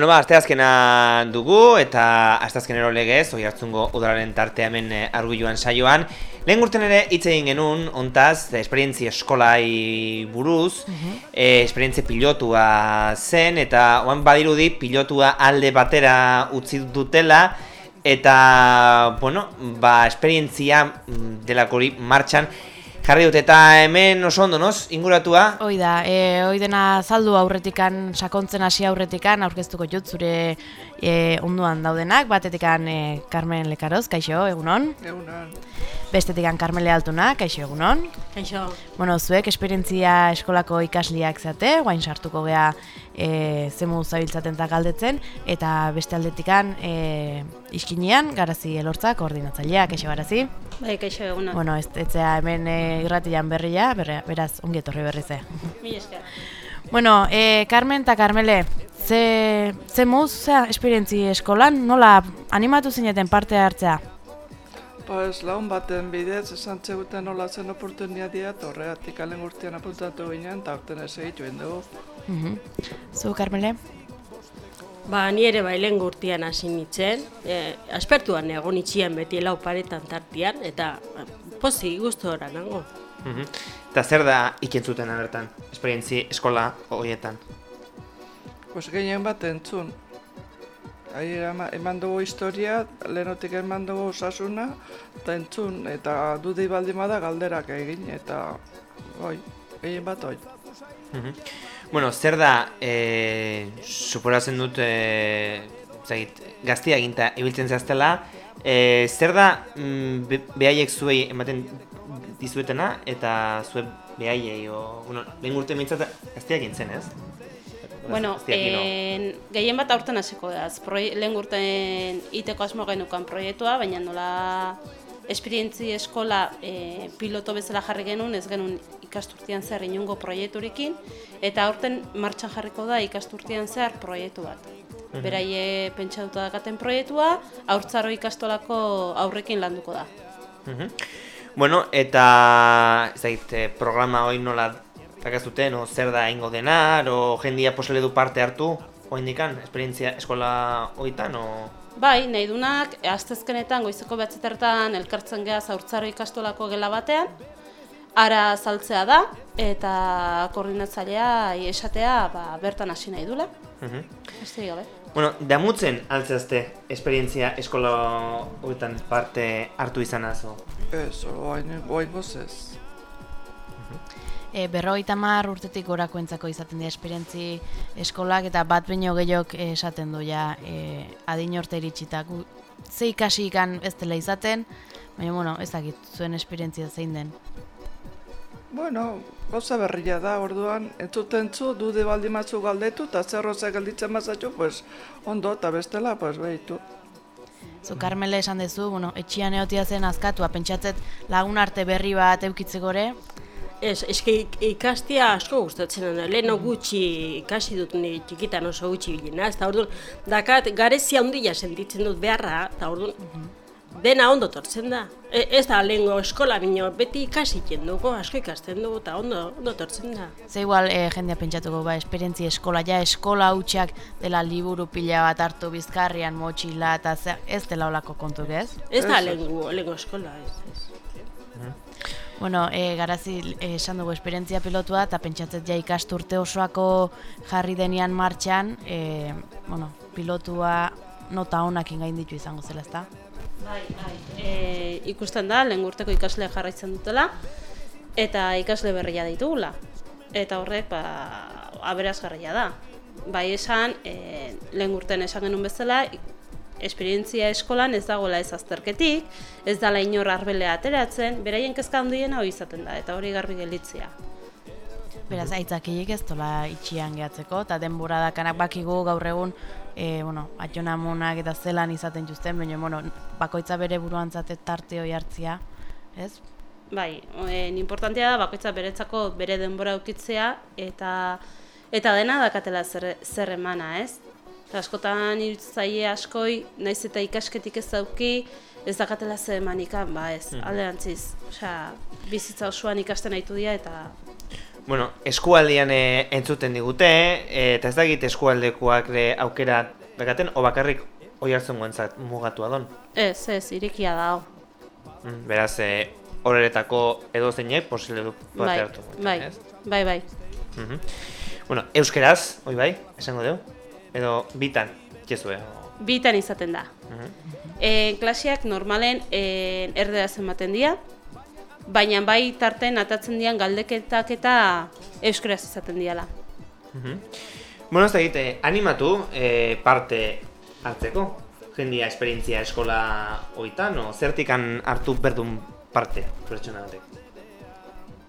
Bueno, ba, asteazkena dugu eta asteazkenero legez, oi hartzungo udalaren tartea hemen eh, argulluan saioan. Lehen urten ere hitz egin genuen, ontaz, esperientzi eskolai buruz, eh, esperientzi pilotua zen, eta oan badirudi pilotua alde batera utzi dutela, eta, bueno, ba, esperientzia mm, delakori martxan jarri dut, eta hemen oso ondo, noz, inguratua? Hoi da, e, hoi dena zaldu aurretikan, sakontzen hasi aurretikan, aurkeztuko jut zure e, onduan daudenak, batetikan e, Carmen Lekaroz, kaixo, egunon? Egunon. Bestetikan Carmele Altuna, kaixo, egunon? Kaixo. Bueno, zuek esperientzia eskolako ikasliak zate, guain sartuko gea e, zemu zabiltzaten eta galdetzen, eta beste aldetikan e, iskinean, garazi elortza, koordinatzailea, kaixo garazi? Bai, kaixo egunon. Bueno, ez, etzea hemen e, irratian berria, berria, beraz, ongi etorri berri ze. Mil esker. Bueno, e, Carmen eta Carmele, ze, ze moz, zea, esperientzi eskolan, nola animatu zineten parte hartzea? Pues laun baten bidez esan txeguten nola zen oportuniadia, eta horregatik alen urtean apuntatu ginen, eta urten ez egitu dugu. Mhm. Zu, Carmele? Ba, ni ere bailen gurtian hasi nintzen, e, aspertuan egon itxian beti lau paretan tartian, eta ba, pozi gustora nango. Mhm. Eta zer da ikentzuten agertan, esperientzi eskola horietan? Pues gehien bat entzun. Ama- eman dugu historia, lehenotik eman dugu osasuna, eta entzun, eta dudi baldin bada galderak egin, eta oi, gehien bat oi. Mhm. Bueno, zer da, e, suporatzen dut, e, zait, gaztia eginta ibiltzen zehaztela, e, zer da mm, be, behaiek zuei ematen dizuetena, eta zue behaiei, o, bueno, lehen urte mintzat gaztia egin zen, ez? Bueno, en, gehien bat aurten hasiko da. Lehen urten iteko asmo genukan proiektua, baina nola esperientzi eskola e, piloto bezala jarri genuen, ez genuen ikasturtian zehar inungo proiekturekin, eta aurten martxan jarriko da ikasturtian zehar proiektu bat. Beraie pentsatuta dakaten proiektua, haurtzaro ikastolako aurrekin landuko da. Mhm. Bueno, eta ez dakit, eh, programa hori nola dakazuten, o zer da ingo dena, o jendia posele du parte hartu, oindikan, esperientzia eskola hoitan, o... Bai, nahi dunak, astezkenetan goizeko behatzetertan elkartzen geha zaurtzaro ikastolako gela batean, ara saltzea da, eta koordinatzailea esatea ba, bertan hasi nahi dula. Mhm. Besterik gabe. Bueno, damutzen altzeazte esperientzia eskola hoetan parte hartu izanaz, o... Ez, oain, oain ez. E, berrogeita hamar urtetik gorakoentzako izaten dira esperientzi eskolak eta bat baino gehiok eh, esaten du ja e, adin orte iritsita. Ze ikasi ikan ez dela izaten, baina bueno, ez dakit zuen esperientzia zein den. Bueno, gauza berria da, orduan, entzuten zu, dude baldin batzu galdetu, eta zer roza gelditzen mazatxu, pues, ondo, eta bestela, pues, behitu. Zu Carmele esan dezu, bueno, etxian egotia zen azkatua, pentsatzet lagun arte berri bat eukitzegore, Ez, eske ik- ikastia asko gustatzen da. Leno gutxi ikasi dut ni txikitan oso gutxi bilena, ez da orduan dakat garezia handia sentitzen dut beharra, eta orduan dena ondo tortzen da. E, ez da lehengo eskola bino, beti ikasi dugu, asko ikasten dugu, eta ondo, ondo tortzen da. Ze igual e, jendea pentsatuko ba, esperientzi eskola, ja eskola hutsak dela liburu pila bat hartu bizkarrian motxila eta ez dela olako kontuk ez? Ez da Ez, lehengo, lehengo eskola, ez, ez. Bueno, e, garazi e, esan dugu esperientzia pilotua eta pentsatzet ja ikasturte osoako jarri denian martxan, e, bueno, pilotua nota onak ingain ditu izango zela, ezta? Bai, bai. E, ikusten da, lehen urteko ikasle jarraitzen dutela, eta ikasle berria ditugula. Eta horrek, ba, aberazgarria da. Bai esan, e, lehen urten esan genuen bezala, esperientzia eskolan ez dagoela ez azterketik, ez dala inor arbelea ateratzen, beraien kezka handiena hori izaten da, eta hori garbi gelditzea. Beraz, aitzakilek ez dola itxian gehatzeko, eta denbora dakanak bakigu gaur egun, e, bueno, atxonamunak eta zelan izaten juzten, baina, bueno, bakoitza bere buruan zate tarte hoi hartzia, ez? Bai, en, importantea da bakoitza beretzako bere denbora ukitzea eta Eta dena dakatela zer, zer emana, ez? Eta askotan irutzaile askoi, naiz eta ikasketik ez dauki, ez dakatela zer emanikan, ba ez, Mhm. alderantziz. Osea, bizitza osoan ikasten aitu dira eta Bueno, eskualdean e, entzuten digute, e, eta ez dakit eskualdekoak ere aukera bekaten, o bakarrik oi hartzen guentzat mugatua don. ez, ez, irikia dago. Mm, beraz, e, horeretako edo zeinek posible du parte Bai, hartu. bai, ez? bai, bai. Mhm. Bueno, euskeraz, oi bai, esango dugu? Edo bitan, kezue. Bitan izaten da. Mhm. E, klaseak normalen e, erderaz ematen dira, baina bai tarten atatzen dian galdeketak eta euskaraz izaten diala. Mhm. Bueno, ez da egite, animatu e, parte hartzeko. Jendia esperientzia eskola oitan, o zertikan hartu berdun parte pertsona batek.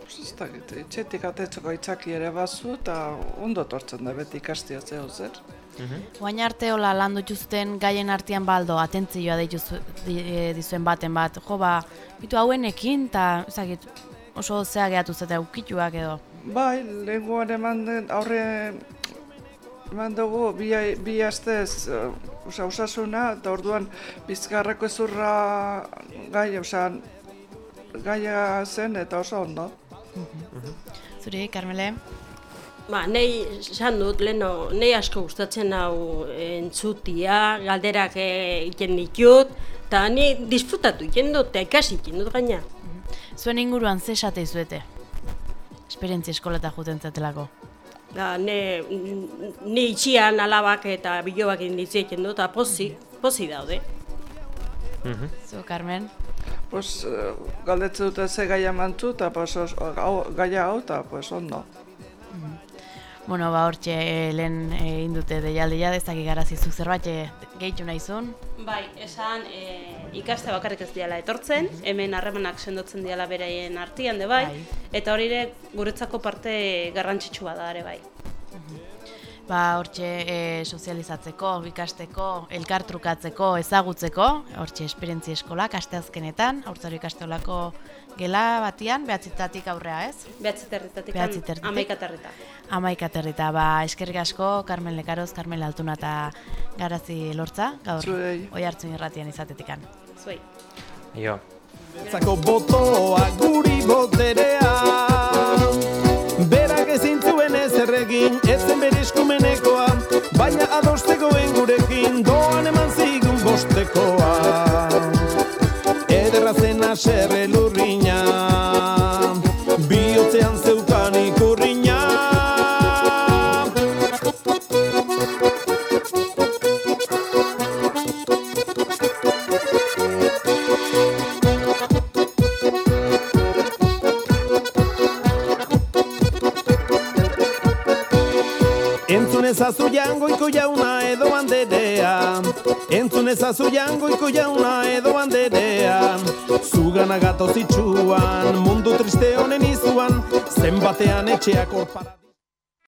Pues ez dakit, etxetik atetzeko aitzaki ere bazu eta ondo tortzen da beti ikastia zeo zer. Mhm. Oain arte hola lan dutuzten gaien artean baldo, atentzioa dituzu, di, e, dizuen baten bat. Jo, ba, bitu hauenekin, eta oso zea gehatu zeta ukituak edo. Bai, lehenguan eman den, aurre eman dugu bi, bi astez uh, osa, osasuna, eta orduan bizkarreko ezurra gai, osa, gaia zen eta oso ondo. Zuri, Carmele? Ba, nei esan dut, leno, nei asko gustatzen hau entzutia, galderak egiten ditut, eta ni disfrutatu egiten dut, eta ikasi egiten dut gaina. Zuen inguruan ze esate izuete? Esperientzia eskoleta juten zatelako. Da, ne, ni itxian alabak eta bilobak inditzi egiten dut, eta pozi, pozi daude. Mhm. Zu, Carmen? Pues, uh, galdetze dute ze gaia mantzu, eta pues, gaia hau, eta pues, ondo. Bueno, ba, hortxe e, lehen egin dute deialdia, ez dakik garazizu zerbait e, gehitu nahizun. Bai, esan e, ikaste bakarrik ez diala etortzen, hemen harremanak sendotzen diala beraien artian de bai, Bai. eta hori ere guretzako parte garrantzitsua da ere bai. Ba, hortxe e, sozializatzeko, ikasteko, elkartrukatzeko, ezagutzeko, hortxe esperientzia eskolak, asteazkenetan, haurtzaro ikastolako gela batian, behatzitatik aurrea ez? Behatzi territatik, Behatzi territatik. amaika territa. Amaik aterrita, ba, eskerrik asko, Carmen Lekaroz, Carmen Altuna eta Garazi Lortza, gaur, Zuei. oi hartzun irratian izatetikan. Zuei. Jo. Zako botoa guri boterea Adostekoen gurekin, doan eman zigun bostekoa. Ederra zen aserre Ezazu jangoiko jauna edo banderea Entzun ezazu jangoiko jauna edo banderea Zugana gatoz itxuan, mundu triste honen izuan Zenbatean etxeak orpara